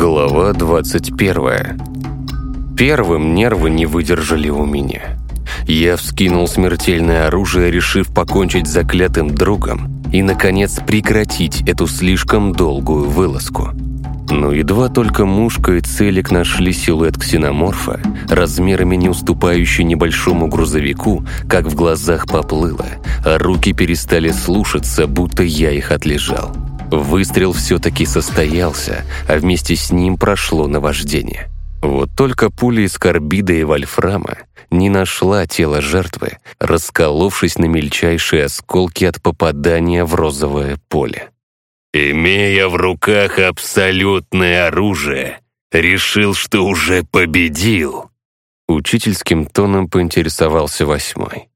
Глава 21. Первым нервы не выдержали у меня. Я вскинул смертельное оружие, решив покончить с заклятым другом и, наконец, прекратить эту слишком долгую вылазку. Но едва только мушка и целик нашли силуэт ксеноморфа, размерами не уступающий небольшому грузовику, как в глазах поплыло, а руки перестали слушаться, будто я их отлежал. Выстрел все-таки состоялся, а вместе с ним прошло наваждение. Вот только пуля из карбида и вольфрама не нашла тело жертвы, расколовшись на мельчайшие осколки от попадания в розовое поле. «Имея в руках абсолютное оружие, решил, что уже победил!» Учительским тоном поинтересовался восьмой.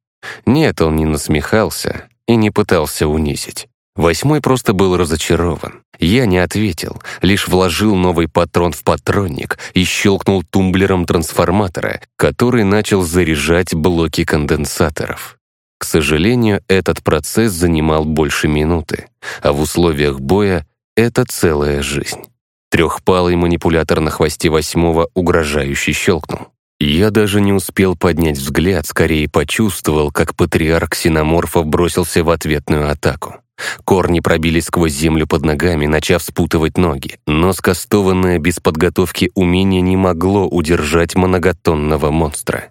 Нет, он не насмехался и не пытался унизить. Восьмой просто был разочарован. Я не ответил, лишь вложил новый патрон в патронник и щелкнул тумблером трансформатора, который начал заряжать блоки конденсаторов. К сожалению, этот процесс занимал больше минуты, а в условиях боя это целая жизнь. Трехпалый манипулятор на хвосте восьмого угрожающе щелкнул. Я даже не успел поднять взгляд, скорее почувствовал, как патриарх ксеноморфов бросился в ответную атаку. Корни пробились сквозь землю под ногами, начав спутывать ноги, но скастованное без подготовки умение не могло удержать многотонного монстра.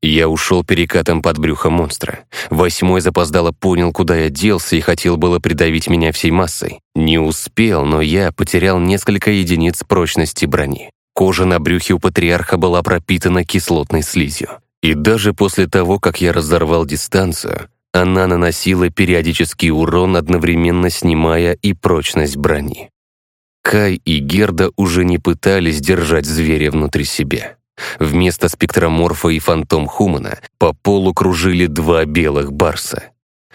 Я ушел перекатом под брюхо монстра. Восьмой запоздало понял, куда я делся и хотел было придавить меня всей массой. Не успел, но я потерял несколько единиц прочности брони. Кожа на брюхе у патриарха была пропитана кислотной слизью. И даже после того, как я разорвал дистанцию, она наносила периодический урон, одновременно снимая и прочность брони. Кай и Герда уже не пытались держать зверя внутри себя. Вместо спектроморфа и фантом Хумана по полу кружили два белых барса.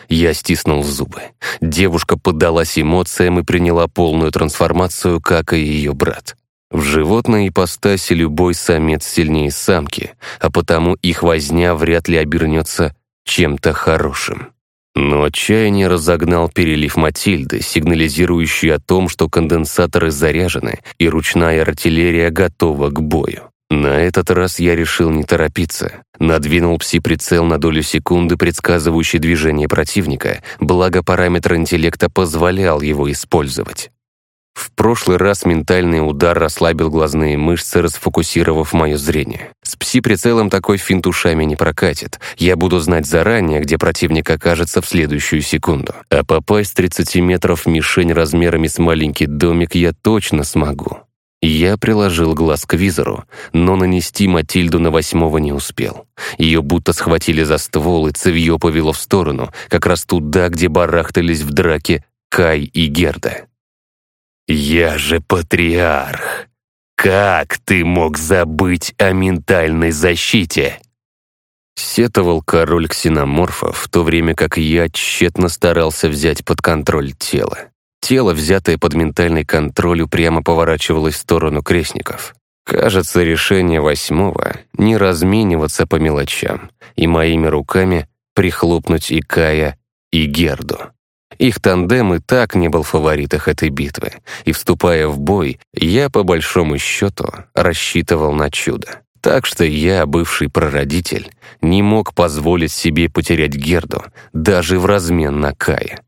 Я стиснул зубы. Девушка поддалась эмоциям и приняла полную трансформацию, как и ее брат. В животной ипостаси любой самец сильнее самки, а потому их возня вряд ли обернется чем-то хорошим. Но отчаяние разогнал перелив Матильды, сигнализирующий о том, что конденсаторы заряжены и ручная артиллерия готова к бою. На этот раз я решил не торопиться. Надвинул пси-прицел на долю секунды, предсказывающий движение противника, благо параметр интеллекта позволял его использовать. В прошлый раз ментальный удар расслабил глазные мышцы, расфокусировав мое зрение. С пси-прицелом такой финт ушами не прокатит. Я буду знать заранее, где противник окажется в следующую секунду. А попасть с 30 метров в мишень размерами с маленький домик я точно смогу. Я приложил глаз к визору, но нанести Матильду на восьмого не успел. Ее будто схватили за ствол, и цевье повело в сторону, как раз туда, где барахтались в драке Кай и Герда. «Я же патриарх! Как ты мог забыть о ментальной защите?» Сетовал король ксеноморфов, в то время как я тщетно старался взять под контроль тело. Тело, взятое под ментальный контроль, упрямо поворачивалось в сторону крестников. Кажется, решение восьмого — не размениваться по мелочам и моими руками прихлопнуть и Кая, и Герду. Их тандем и так не был в фаворитах этой битвы, и, вступая в бой, я, по большому счету, рассчитывал на чудо. Так что я, бывший прародитель, не мог позволить себе потерять Герду даже в размен на Кая.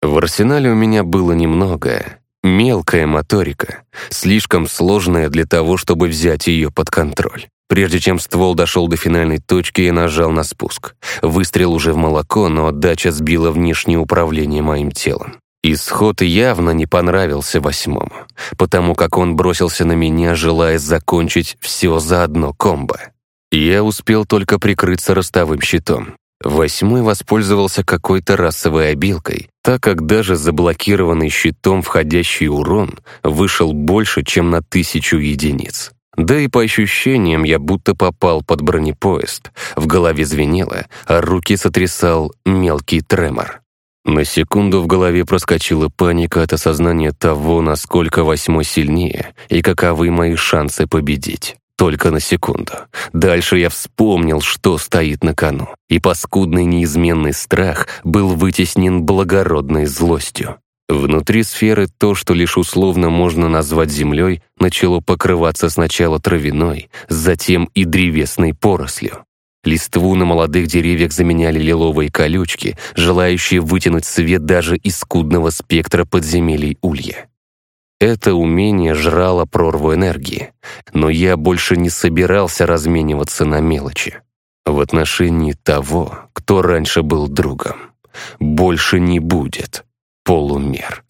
В арсенале у меня было немного. Мелкая моторика, слишком сложная для того, чтобы взять ее под контроль. Прежде чем ствол дошел до финальной точки, я нажал на спуск. Выстрел уже в молоко, но отдача сбила внешнее управление моим телом. Исход явно не понравился восьмому, потому как он бросился на меня, желая закончить все за одно комбо. Я успел только прикрыться ростовым щитом. Восьмой воспользовался какой-то расовой обилкой, так как даже заблокированный щитом входящий урон вышел больше, чем на тысячу единиц. Да и по ощущениям я будто попал под бронепоезд. В голове звенело, а руки сотрясал мелкий тремор. На секунду в голове проскочила паника от осознания того, насколько восьмой сильнее и каковы мои шансы победить. Только на секунду. Дальше я вспомнил, что стоит на кону, и паскудный неизменный страх был вытеснен благородной злостью. Внутри сферы то, что лишь условно можно назвать землей, начало покрываться сначала травяной, затем и древесной порослью. Листву на молодых деревьях заменяли лиловые колючки, желающие вытянуть свет даже из скудного спектра подземелий улья. Это умение жрало прорву энергии, но я больше не собирался размениваться на мелочи. В отношении того, кто раньше был другом, больше не будет полумер.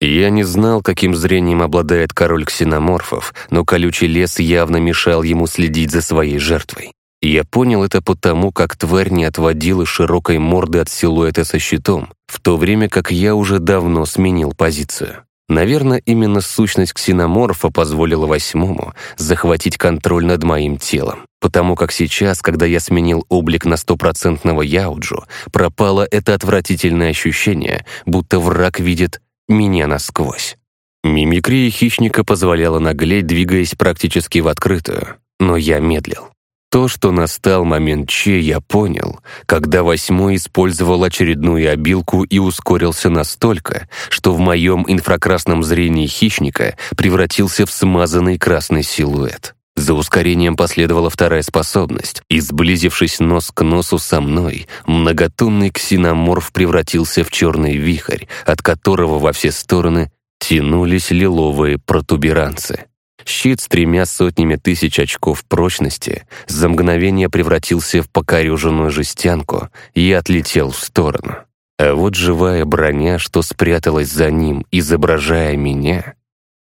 Я не знал, каким зрением обладает король ксеноморфов, но колючий лес явно мешал ему следить за своей жертвой. Я понял это потому, как тварь не отводила широкой морды от силуэта со щитом, в то время как я уже давно сменил позицию. Наверное, именно сущность ксеноморфа позволила восьмому захватить контроль над моим телом, потому как сейчас, когда я сменил облик на стопроцентного Яуджу, пропало это отвратительное ощущение, будто враг видит меня насквозь. Мимикрия хищника позволяла наглеть, двигаясь практически в открытую, но я медлил. То, что настал момент Че, я понял, когда восьмой использовал очередную обилку и ускорился настолько, что в моем инфракрасном зрении хищника превратился в смазанный красный силуэт. За ускорением последовала вторая способность, и, сблизившись нос к носу со мной, многотонный ксеноморф превратился в черный вихрь, от которого во все стороны тянулись лиловые протуберанцы. Щит с тремя сотнями тысяч очков прочности за мгновение превратился в покореженную жестянку и отлетел в сторону. А вот живая броня, что спряталась за ним, изображая меня,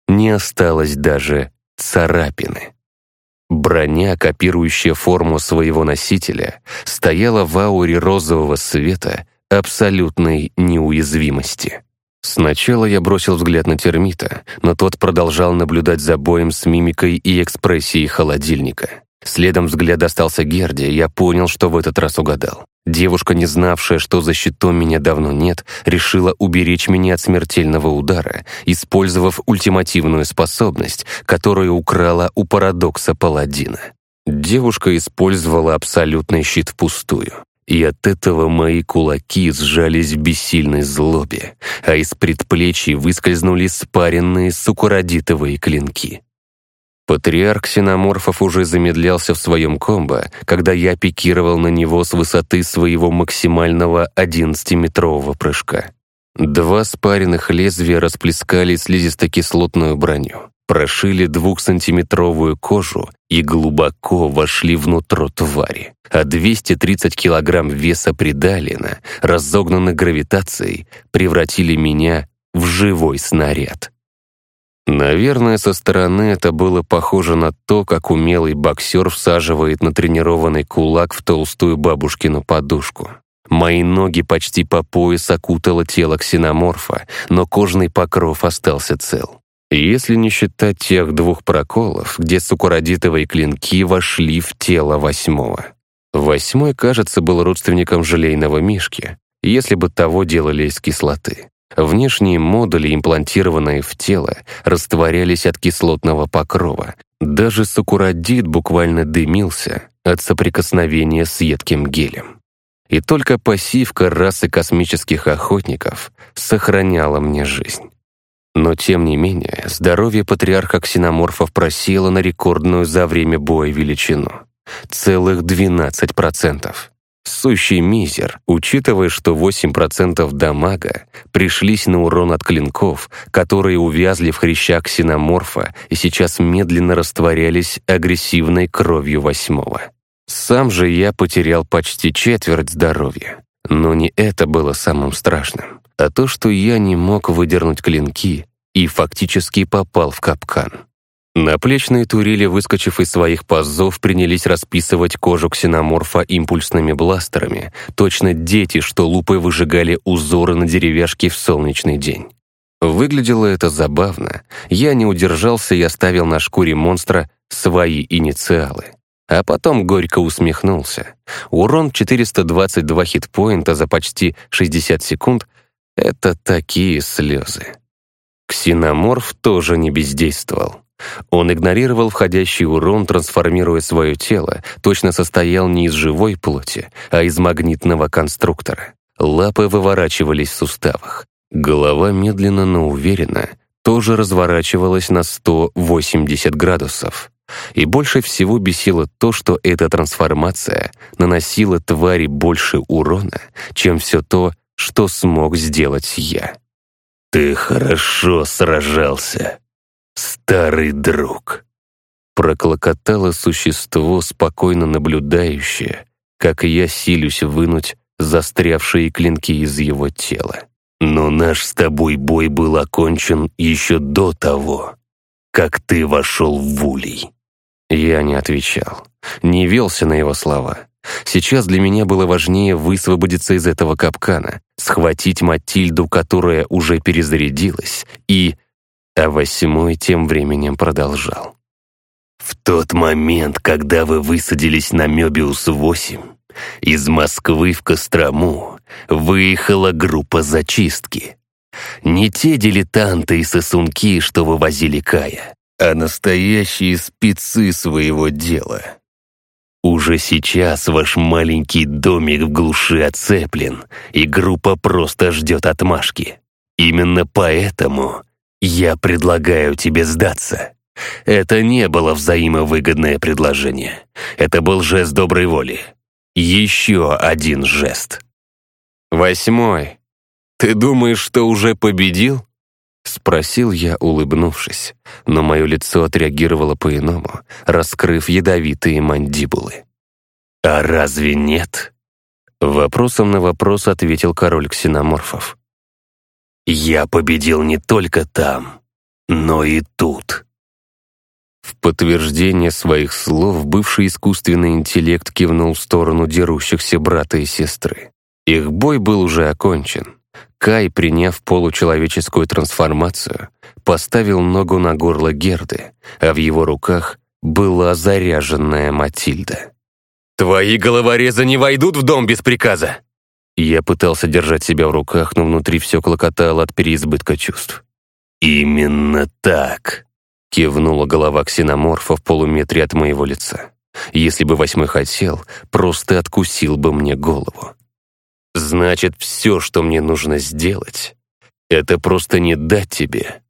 не осталось даже царапины. Броня, копирующая форму своего носителя, стояла в ауре розового света абсолютной неуязвимости. Сначала я бросил взгляд на термита, но тот продолжал наблюдать за боем с мимикой и экспрессией холодильника. Следом взгляд остался Герде, я понял, что в этот раз угадал. Девушка, не знавшая, что за щитом меня давно нет, решила уберечь меня от смертельного удара, использовав ультимативную способность, которую украла у парадокса паладина. Девушка использовала абсолютный щит впустую. И от этого мои кулаки сжались в бессильной злобе, а из предплечий выскользнули спаренные сукуродитовые клинки. Патриарх ксеноморфов уже замедлялся в своем комбо, когда я пикировал на него с высоты своего максимального 11-метрового прыжка. Два спаренных лезвия расплескали слизисто-кислотную броню, прошили двухсантиметровую кожу и глубоко вошли внутрь твари. А 230 килограмм веса придалина, разогнанных гравитацией, превратили меня в живой снаряд. Наверное, со стороны это было похоже на то, как умелый боксер всаживает натренированный кулак в толстую бабушкину подушку. Мои ноги почти по пояс окутало тело ксеноморфа, но кожный покров остался цел. Если не считать тех двух проколов, где сукуродитовые клинки вошли в тело восьмого. Восьмой, кажется, был родственником желейного мишки, если бы того делали из кислоты. Внешние модули, имплантированные в тело, растворялись от кислотного покрова. Даже сакуродит буквально дымился от соприкосновения с едким гелем. И только пассивка расы космических охотников сохраняла мне жизнь. Но тем не менее, здоровье патриарха ксеноморфов просело на рекордную за время боя величину. Целых 12%. Сущий мизер, учитывая, что 8% дамага пришлись на урон от клинков, которые увязли в хрящах ксеноморфа и сейчас медленно растворялись агрессивной кровью восьмого. Сам же я потерял почти четверть здоровья. Но не это было самым страшным, а то, что я не мог выдернуть клинки и фактически попал в капкан. Наплечные турели, выскочив из своих пазов, принялись расписывать кожу ксеноморфа импульсными бластерами, точно дети, что лупой выжигали узоры на деревяшке в солнечный день. Выглядело это забавно. Я не удержался и оставил на шкуре монстра свои инициалы. А потом горько усмехнулся. Урон 422 хитпоинта за почти 60 секунд — это такие слезы. Ксеноморф тоже не бездействовал. Он игнорировал входящий урон, трансформируя свое тело, точно состоял не из живой плоти, а из магнитного конструктора. Лапы выворачивались в суставах. Голова медленно, но уверенно тоже разворачивалась на 180 градусов. И больше всего бесило то, что эта трансформация наносила твари больше урона, чем все то, что смог сделать я. «Ты хорошо сражался, старый друг», проклокотало существо, спокойно наблюдающее, как я силюсь вынуть застрявшие клинки из его тела. Но наш с тобой бой был окончен еще до того, как ты вошел в улей. Я не отвечал, не велся на его слова. Сейчас для меня было важнее высвободиться из этого капкана, схватить Матильду, которая уже перезарядилась, и... А восьмой тем временем продолжал. «В тот момент, когда вы высадились на Мёбиус-8, из Москвы в Кострому выехала группа зачистки. Не те дилетанты и сосунки, что вывозили Кая, а настоящие спецы своего дела. Уже сейчас ваш маленький домик в глуши оцеплен, и группа просто ждет отмашки. Именно поэтому я предлагаю тебе сдаться. Это не было взаимовыгодное предложение. Это был жест доброй воли. Еще один жест. «Восьмой, ты думаешь, что уже победил?» Спросил я, улыбнувшись, но мое лицо отреагировало по-иному, раскрыв ядовитые мандибулы. «А разве нет?» Вопросом на вопрос ответил король ксеноморфов. «Я победил не только там, но и тут». В подтверждение своих слов бывший искусственный интеллект кивнул в сторону дерущихся брата и сестры. Их бой был уже окончен. Кай, приняв получеловеческую трансформацию, поставил ногу на горло Герды, а в его руках была заряженная Матильда. «Твои головорезы не войдут в дом без приказа!» Я пытался держать себя в руках, но внутри все клокотало от переизбытка чувств. «Именно так!» Кивнула голова ксеноморфа в полуметре от моего лица. Если бы восьмой хотел, просто откусил бы мне голову. Значит, все, что мне нужно сделать, это просто не дать тебе,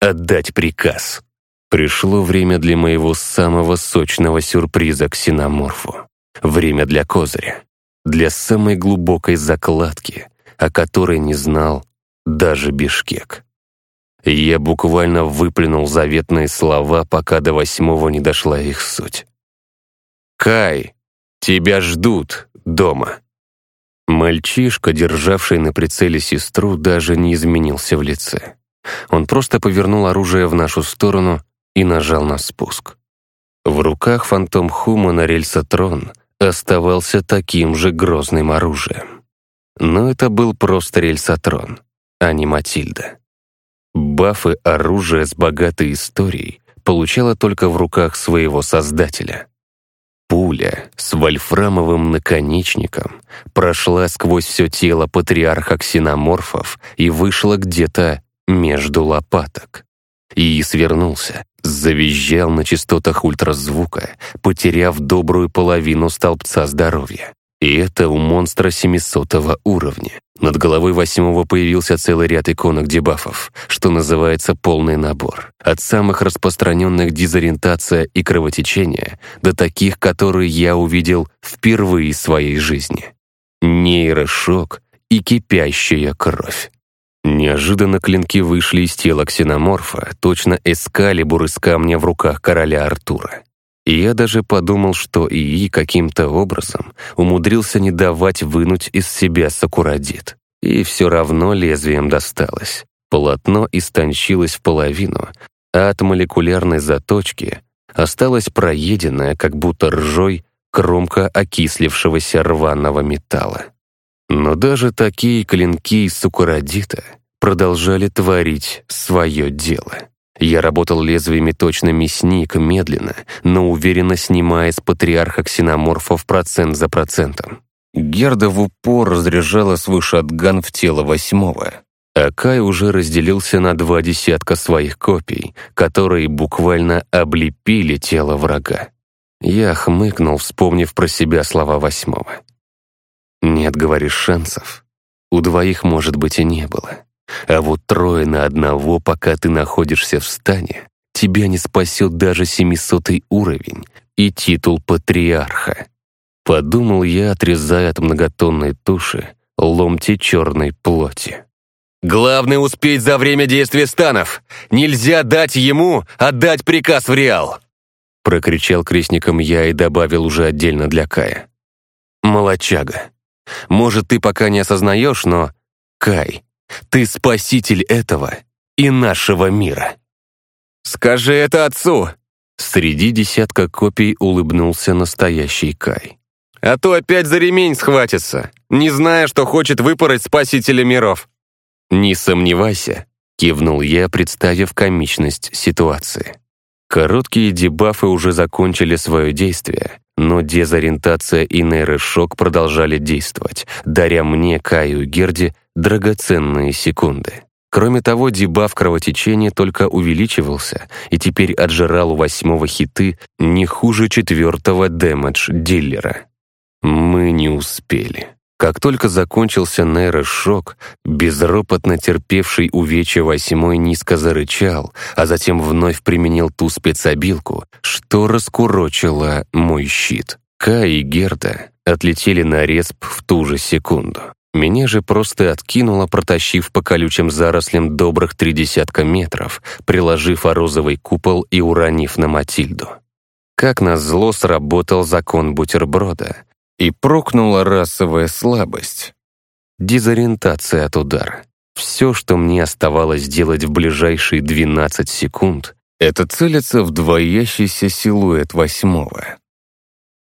а дать приказ. Пришло время для моего самого сочного сюрприза ксеноморфу. Время для козыря. Для самой глубокой закладки, о которой не знал даже Бишкек. Я буквально выплюнул заветные слова, пока до восьмого не дошла их суть. «Кай, тебя ждут дома». Мальчишка, державший на прицеле сестру, даже не изменился в лице. Он просто повернул оружие в нашу сторону и нажал на спуск. В руках фантом Хумана рельсотрон оставался таким же грозным оружием. Но это был просто рельсотрон, а не Матильда. Бафы оружия с богатой историей получала только в руках своего создателя. Пуля с вольфрамовым наконечником прошла сквозь все тело патриарха ксеноморфов и вышла где-то между лопаток. И свернулся, завизжал на частотах ультразвука, потеряв добрую половину столбца здоровья. И это у монстра 700 уровня. Над головой восьмого появился целый ряд иконок дебафов, что называется полный набор. От самых распространенных дезориентация и кровотечения до таких, которые я увидел впервые в своей жизни. Нейрошок и кипящая кровь. Неожиданно клинки вышли из тела ксеноморфа, точно эскалибур из камня в руках короля Артура. И я даже подумал, что ИИ каким-то образом умудрился не давать вынуть из себя сакурадит. И все равно лезвием досталось. Полотно истончилось в половину, а от молекулярной заточки осталась проеденная, как будто ржой, кромка окислившегося рваного металла. Но даже такие клинки из сукуродита продолжали творить свое дело. Я работал лезвиями точно мясник, медленно, но уверенно снимая с патриарха ксеноморфов процент за процентом. Герда в упор разряжала свой шатган в тело восьмого, а Кай уже разделился на два десятка своих копий, которые буквально облепили тело врага. Я хмыкнул, вспомнив про себя слова восьмого. «Нет, говоришь, шансов. У двоих, может быть, и не было. А вот трое на одного, пока ты находишься в стане, тебя не спасет даже семисотый уровень и титул патриарха. Подумал я, отрезая от многотонной туши ломти черной плоти. «Главное успеть за время действия станов! Нельзя дать ему отдать приказ в Реал!» Прокричал крестником я и добавил уже отдельно для Кая. «Молочага, может, ты пока не осознаешь, но... Кай, ты спаситель этого и нашего мира!» «Скажи это отцу!» Среди десятка копий улыбнулся настоящий Кай. «А то опять за ремень схватится, не зная, что хочет выпороть спасителя миров!» «Не сомневайся», — кивнул я, представив комичность ситуации. Короткие дебафы уже закончили свое действие, но дезориентация и нейрошок продолжали действовать, даря мне, Каю и Герди, драгоценные секунды. Кроме того, дебаф кровотечения только увеличивался и теперь отжирал у восьмого хиты не хуже четвертого дэмэдж-диллера. Мы не успели. Как только закончился нейрошок, безропотно терпевший увечья восьмой низко зарычал, а затем вновь применил ту спецобилку, что раскурочило мой щит. Ка и Герда отлетели на респ в ту же секунду. Меня же просто откинуло, протащив по колючим зарослям добрых три десятка метров, приложив о розовый купол и уронив на Матильду. Как назло сработал закон бутерброда, и прокнула расовая слабость. Дезориентация от удара. Все, что мне оставалось делать в ближайшие 12 секунд, это целиться в двоящийся силуэт восьмого.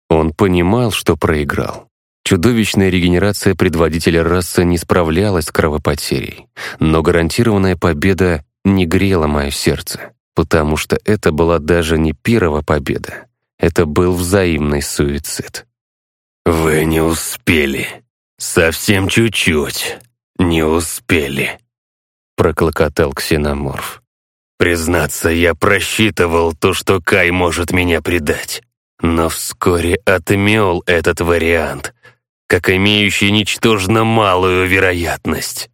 Он понимал, что проиграл. Чудовищная регенерация предводителя расы не справлялась с кровопотерей, но гарантированная победа не грела мое сердце, потому что это была даже не первая победа, это был взаимный суицид. «Вы не успели. Совсем чуть-чуть. Не успели», — проклокотал ксеноморф. «Признаться, я просчитывал то, что Кай может меня предать, но вскоре отмел этот вариант, как имеющий ничтожно малую вероятность.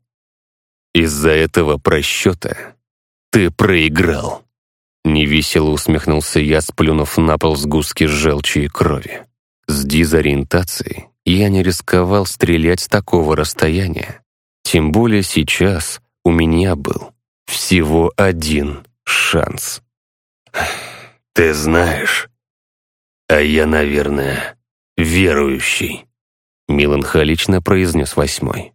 Из-за этого просчета ты проиграл. Невесело усмехнулся я, сплюнув на пол сгустки желчи и крови. С дезориентацией я не рисковал стрелять с такого расстояния. Тем более сейчас у меня был всего один шанс. «Ты знаешь, а я, наверное, верующий», меланхолично произнес восьмой.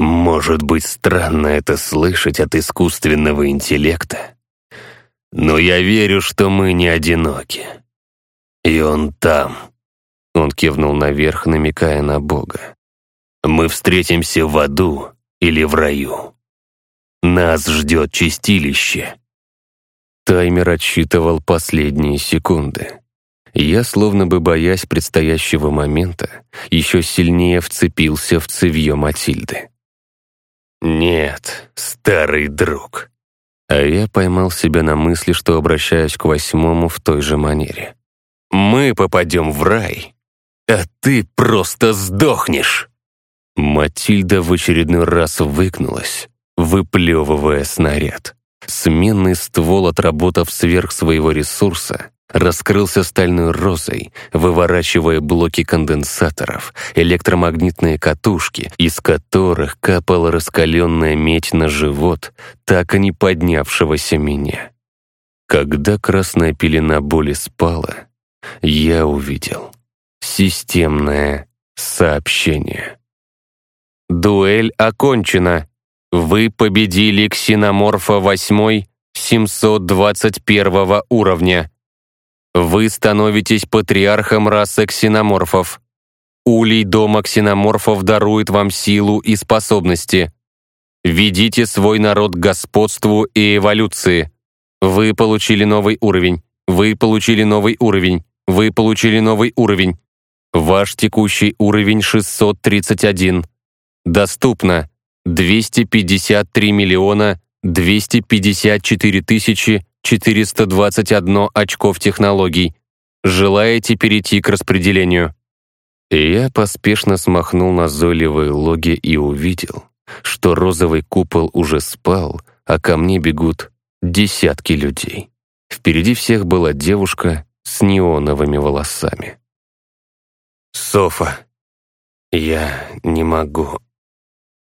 «Может быть, странно это слышать от искусственного интеллекта, но я верю, что мы не одиноки. И он там». Он кивнул наверх, намекая на Бога. «Мы встретимся в аду или в раю. Нас ждет чистилище». Таймер отсчитывал последние секунды. Я, словно бы боясь предстоящего момента, еще сильнее вцепился в цевье Матильды. «Нет, старый друг». А я поймал себя на мысли, что обращаюсь к восьмому в той же манере. «Мы попадем в рай, а ты просто сдохнешь!» Матильда в очередной раз выгнулась, выплевывая снаряд. Сменный ствол, отработав сверх своего ресурса, раскрылся стальной розой, выворачивая блоки конденсаторов, электромагнитные катушки, из которых капала раскаленная медь на живот, так и не поднявшегося меня. Когда красная пелена боли спала, я увидел системное сообщение. Дуэль окончена. Вы победили ксеноморфа 8 721 уровня. Вы становитесь патриархом расы ксеноморфов. Улей дома ксеноморфов дарует вам силу и способности. Ведите свой народ к господству и эволюции. Вы получили новый уровень. Вы получили новый уровень. Вы получили новый уровень. Ваш текущий уровень 631. Доступно 253 миллиона 254 тысячи 421 очков технологий. Желаете перейти к распределению?» И я поспешно смахнул назойливые логи и увидел, что розовый купол уже спал, а ко мне бегут десятки людей. Впереди всех была девушка с неоновыми волосами. «Софа, я не могу».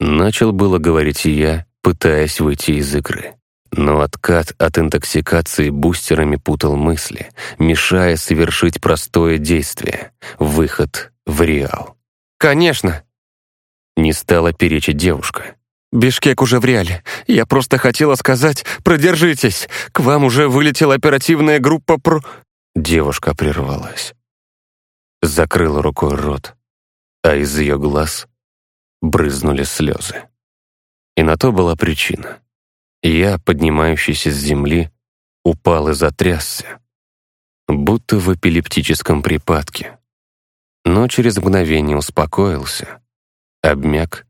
Начал было говорить я, пытаясь выйти из игры. Но откат от интоксикации бустерами путал мысли, мешая совершить простое действие — выход в реал. «Конечно!» — не стала перечить девушка. «Бишкек уже в реале. Я просто хотела сказать, продержитесь. К вам уже вылетела оперативная группа про...» Девушка прервалась. Закрыла рукой рот, а из ее глаз брызнули слезы. И на то была причина. Я, поднимающийся с земли, упал и затрясся, будто в эпилептическом припадке. Но через мгновение успокоился, обмяк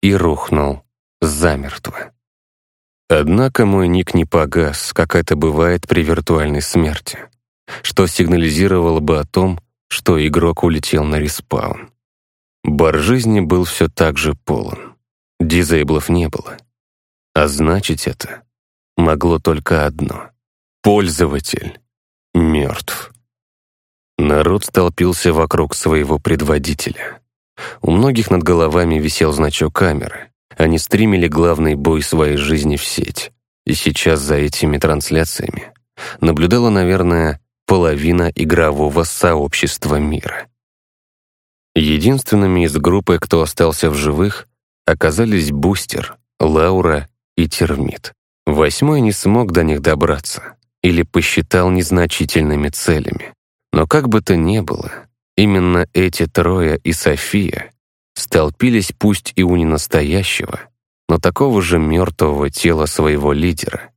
и рухнул замертво. Однако мой ник не погас, как это бывает при виртуальной смерти, что сигнализировало бы о том, что игрок улетел на респаун. Бар жизни был все так же полон. Дизейблов не было. А значит это могло только одно. Пользователь мертв. Народ столпился вокруг своего предводителя. У многих над головами висел значок камеры. Они стримили главный бой своей жизни в сеть. И сейчас за этими трансляциями наблюдала, наверное, половина игрового сообщества мира. Единственными из группы, кто остался в живых, оказались Бустер, Лаура и Термит. Восьмой не смог до них добраться или посчитал незначительными целями. Но как бы то ни было, именно эти трое и София столпились пусть и у ненастоящего, но такого же мертвого тела своего лидера,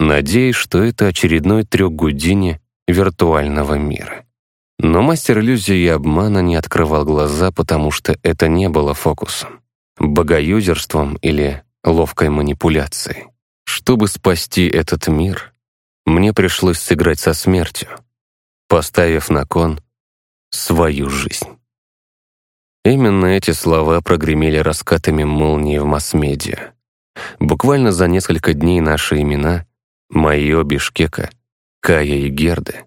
надеясь, что это очередной трюк Гудини виртуального мира. Но мастер иллюзии и обмана не открывал глаза, потому что это не было фокусом богоюзерством или ловкой манипуляцией. Чтобы спасти этот мир, мне пришлось сыграть со смертью, поставив на кон свою жизнь. Именно эти слова прогремели раскатами молнии в масс-медиа. Буквально за несколько дней наши имена, мои Бишкека, Кая и Герды,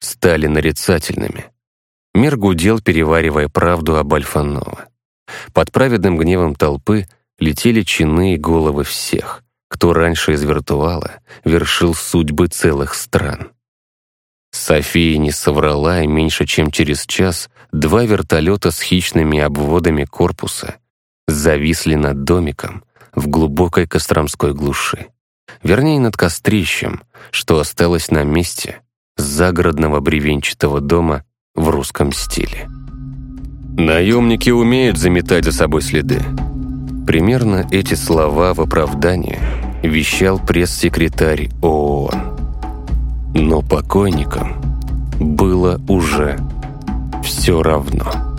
стали нарицательными. Мир гудел, переваривая правду об Альфанова. Под праведным гневом толпы летели чины и головы всех, кто раньше из виртуала вершил судьбы целых стран. София не соврала, и меньше чем через час два вертолета с хищными обводами корпуса зависли над домиком в глубокой Костромской глуши. Вернее, над кострищем, что осталось на месте загородного бревенчатого дома в русском стиле. Наемники умеют заметать за собой следы. Примерно эти слова в оправдание вещал пресс-секретарь ООН. Но покойникам было уже все равно.